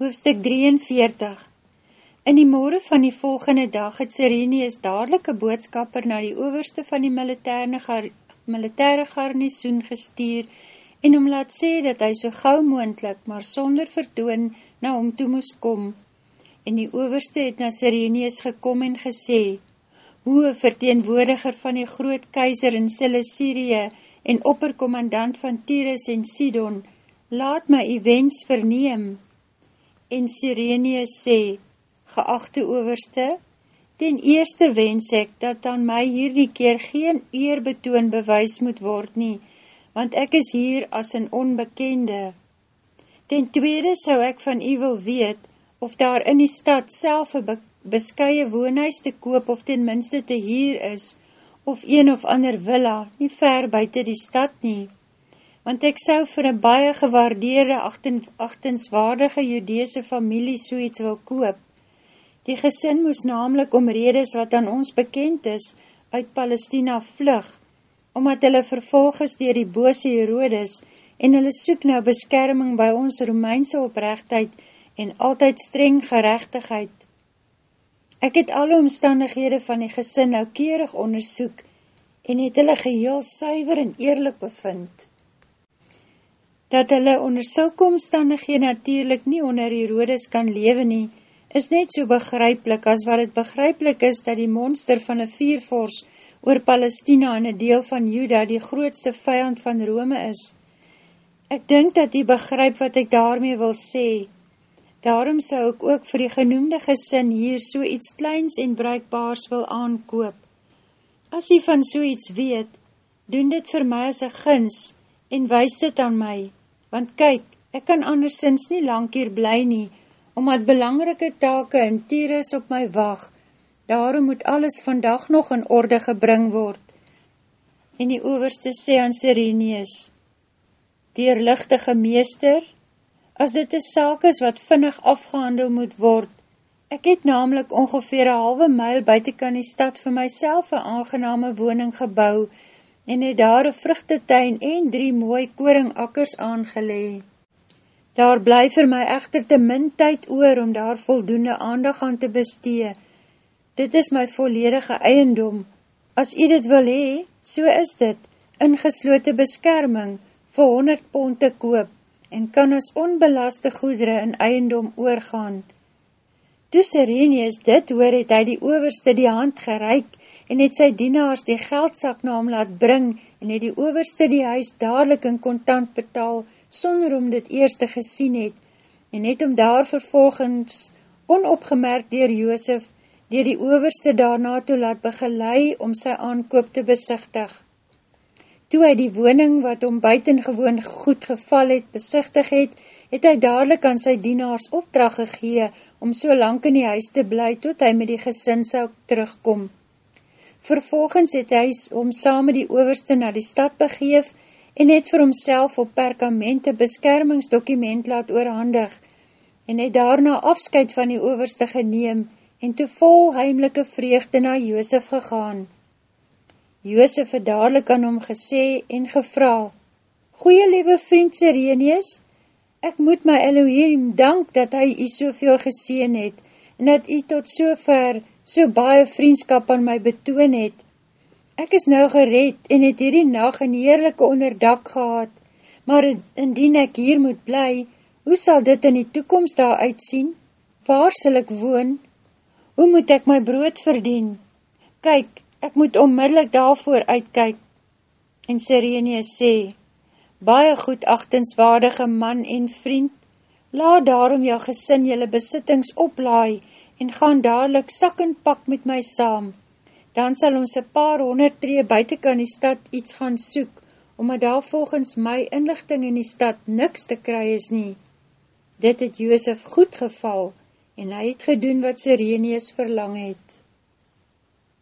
Hoofstuk 43 In die morgen van die volgende dag het Sirenius dadelike boodskapper na die overste van die militaire, gar militaire garnisoen gestuur en om laat sê dat hy so gauw moendlik, maar sonder vertoon, na hom toe moes kom. En die overste het na Sirenius gekom en gesê, Hoe verteenwoordiger van die groot keizer in Sille-Syrië en opperkommandant van Tyrus en Sidon, laat my die wens verneem, en Sirenius sê, geachte overste, ten eerste wens ek dat aan my hierdie keer geen eerbetoon bewys moet word nie, want ek is hier as een onbekende. Ten tweede sou ek van u wil weet, of daar in die stad self een be beskye woonhuis te koop of ten minste te hier is, of een of ander villa, nie ver buiten die stad nie want ek sou vir een baie gewaardeerde achten, achtenswaardige judeese familie so iets wil koop. Die gesin moes namelijk om redes wat aan ons bekend is, uit Palestina vlug, omdat hulle vervolg is dier die bose Herodes en hulle soek nou beskerming by ons Romeinse oprechtheid en altyd streng gerechtigheid. Ek het alle omstandighede van die gesin naukeerig ondersoek en het hulle geheel suiver en eerlik bevind dat hulle onder sulke omstandighede natuurlijk nie onder Herodes kan lewe nie, is net so begryplik as wat het begryplik is dat die monster van een viervors oor Palestina en een deel van Juda die grootste vijand van Rome is. Ek dink dat die begryp wat ek daarmee wil sê. Daarom sou ek ook vir die genoemde gesin hier so iets kleins en bruikbaars wil aankoop. As hy van so iets weet, doen dit vir my as een gins en wees dit aan my want kyk, ek kan andersins nie lang hier bly nie, omdat belangrike take in Tyrus op my wacht, daarom moet alles vandag nog in orde gebring word. En die overste sê aan Sirenius, Deerlichtige meester, as dit een saak is wat vinnig afgehandel moet word, ek het namelijk ongeveer een halwe myl buiten kan die stad vir myself een aangename woning gebouw, en het daar een vruchtetuin en drie mooi koringakkers aangelee. Daar bly vir my echter te min tyd oor om daar voldoende aandag aan te bestee. Dit is my volledige eiendom. As u dit wil hee, so is dit, ingeslote beskerming, vir 100 pond te koop, en kan as onbelaste goedere in eiendom oorgaan. Toe Sirenius dit hoor, het hy die overste die hand gereik en het sy dienaars die geldsak na hom laat bring en het die overste die huis dadelijk in kontant betaal, sonder om dit eerste gesien het, en het om daar vervolgens onopgemerkt dier Joosef, dier die overste daarna toe laat begelei om sy aankoop te besichtig. Toe hy die woning wat om buitengewoon goed geval het, besichtig het, het hy dadelijk aan sy dienaars opdracht gegee om so lang in die huis te bly tot hy met die gesin sou terugkom. Vervolgens het hy om saam met die overste na die stad begeef en het vir homself op perkament een beskermingsdokument laat oorhandig en het daarna afskuit van die overste geneem en toe vol heimlike vreugde na Joosef gegaan. Joosef het dadelijk aan hom gesê en gevra, Goeie liewe vriend Sirenius, ek moet my Elohim dank dat hy u soveel geseen het en dat u tot so ver so baie vriendskap aan my betoon het. Ek is nou gered en het hierdie nacht een heerlijke onderdak gehad, maar indien ek hier moet bly, hoe sal dit in die toekomst daar uitsien? Waar sal ek woon? Hoe moet ek my brood verdien? Kyk, ek moet onmiddellik daarvoor uitkyk. En Sirenius sê, baie goed achtenswaardige man en vriend, laat daarom jou gesin jylle besittings oplaai en gaan dadelijk sak en pak met my saam. Dan sal ons een paar honderd tree buiten kan die stad iets gaan soek, omdat daar volgens my inlichting in die stad niks te kry is nie. Dit het Joosef goed geval, en hy het gedoen wat Sirenius verlang het.